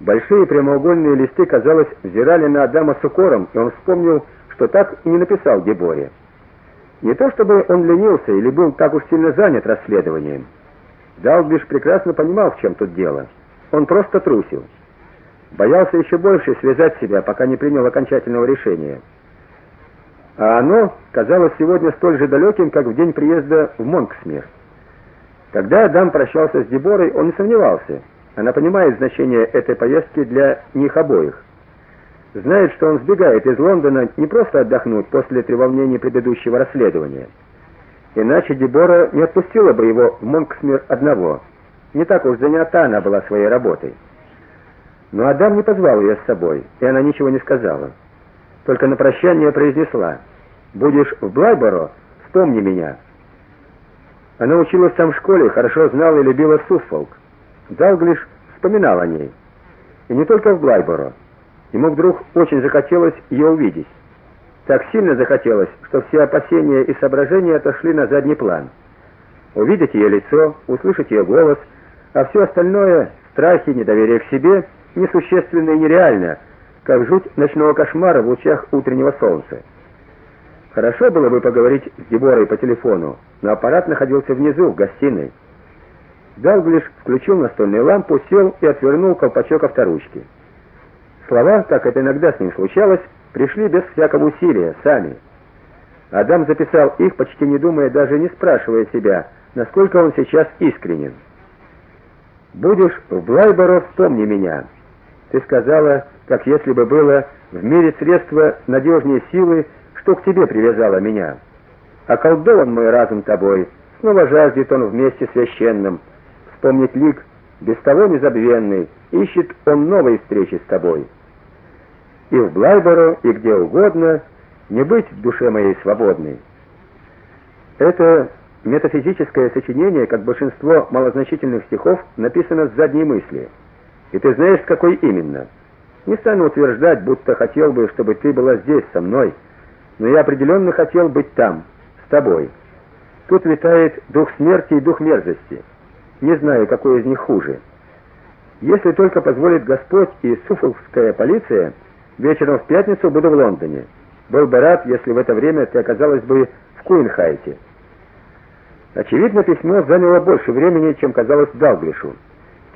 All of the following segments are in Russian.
Большие прямоугольные листы, казалось, взирали на Адама с укором, и он вспомнил, что так и не написал Деборе. Не то чтобы он ленился или был так уж сильно занят расследованием. Далглиш прекрасно понимал, в чем тут дело. Он просто трусил. Боялся еще больше связать себя, пока не принял окончательного решения. А оно казалось сегодня столь же далеким, как в день приезда в Монксмир. Когда Адам прощался с Деборой, он не сомневался. Она понимает значение этой поездки для них обоих. Знает, что он сбегает из Лондона не просто отдохнуть после треволнений предыдущего расследования. Иначе Дебора не отпустила бы его в Монксмир одного. Не так уж занята она была своей работой. Но Адам не позвал ее с собой, и она ничего не сказала. Только на прощание произнесла: "Будешь в Блайборо, вспомни меня". Она училась там в школе, хорошо знала и любила Суффолк. Далглиш вспоминал о ней. И не только в Блайборо. Ему вдруг очень захотелось ее увидеть. Так сильно захотелось, что все опасения и соображения отошли на задний план. Увидеть ее лицо, услышать ее голос, а все остальное страхи, недоверие к себе несущественно и нереально, как жуть ночного кошмара в лучах утреннего солнца. Хорошо было бы поговорить с Деборой по телефону, но аппарат находился внизу, в гостиной. Далглиш включил настольную лампу, сел и отвернул колпачок авторучки. Слова, как это иногда с ним случалось, пришли без всякого усилия, сами. Адам записал их, почти не думая, даже не спрашивая себя, насколько он сейчас искренен. Будешь в Блайборо, вспомни меня. Ты сказала, как если бы было в мире средства надежнее силы, что к тебе привязало меня. Околдован мой разум тобой, снова жаждет он вместе священным вспомнить лик без того незабвенный, ищет он новой встречи с тобой. И в Блайборо, и где угодно, не быть в душе моей свободной. Это метафизическое сочинение, как большинство малозначительных стихов, написано с задней мысли. И ты знаешь, какой именно. Не стану утверждать, будто хотел бы, чтобы ты была здесь со мной, но я определенно хотел быть там, с тобой. Тут витает дух смерти и дух мерзости. Не знаю, какой из них хуже. Если только позволит Господь и Суффолкская полиция, вечером в пятницу буду в Лондоне. Был бы рад, если в это время ты оказалась бы в Куинхайте. Очевидно, письмо заняло больше времени, чем казалось Далглишу.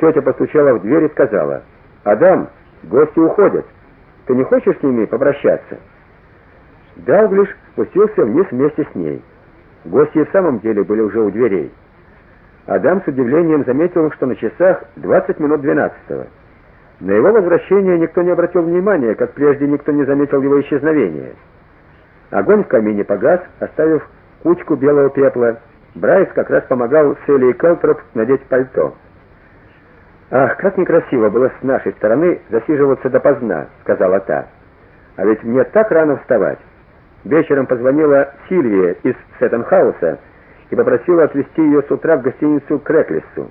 Тетя постучала в дверь и сказала: "Адам, гости уходят. Ты не хочешь с ними попрощаться?" Далглиш спустился вниз вместе с ней. Гости в самом деле были уже у дверей. Адам с удивлением заметил, что на часах 20 минут 12 На его возвращение никто не обратил внимания, как прежде никто не заметил его исчезновения. Огонь в камине погас, оставив кучку белого пепла. Брайс как раз помогал Селли Келтроп надеть пальто. Ах, как некрасиво было с нашей стороны засиживаться допоздна, сказала та. А ведь мне так рано вставать. Вечером позвонила Сильвия из Сеттенхауса и попросила отвезти ее с утра в гостиницу Креклиссу.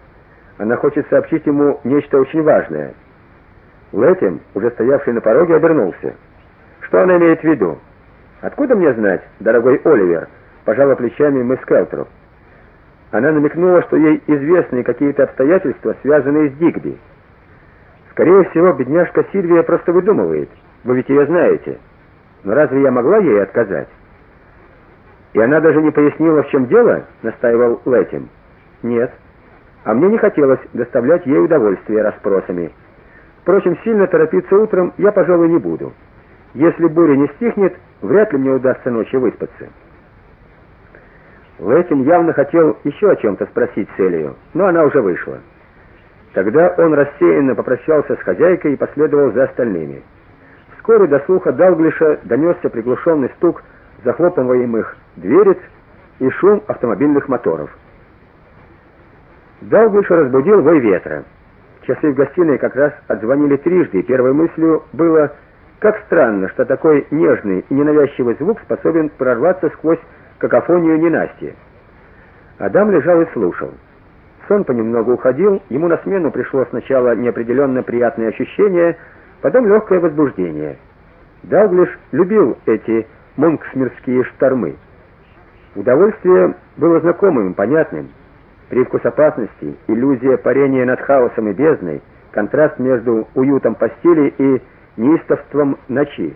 Она хочет сообщить ему нечто очень важное. Лэтим, уже стоявший на пороге, обернулся. Что она имеет в виду? Откуда мне знать, дорогой Оливер? пожала плечами мисс Келтроп. Она намекнула, что ей известны какие-то обстоятельства, связанные с Дигби. Скорее всего, бедняжка Сильвия просто выдумывает. Вы ведь ее знаете. Но разве я могла ей отказать? И она даже не пояснила, в чем дело, настаивал Лэтим. Нет. А мне не хотелось доставлять ей удовольствие расспросами. Впрочем, сильно торопиться утром я, пожалуй, не буду. Если буря не стихнет, вряд ли мне удастся ночью выспаться. Лэтим явно хотел еще о чем то спросить Селию, но она уже вышла. Тогда он рассеянно попрощался с хозяйкой и последовал за остальными. Вскоре до слуха Далглиша донесся приглушенный стук захлопываемых дверец и шум автомобильных моторов. Далглиша разбудил вой ветра. Часы в гостиной как раз отзвонили трижды, и первой мыслью было: как странно, что такой нежный и ненавязчивый звук способен прорваться сквозь какофонию ненастья. Адам лежал и слушал. Сон понемногу уходил, ему на смену пришло сначала неопределенно приятное ощущение, потом легкое возбуждение. Далглиш любил эти монксмирские штормы. Удовольствие было знакомым, понятным. Привкус опасности, иллюзия парения над хаосом и бездной, контраст между уютом постели и неистовством ночи.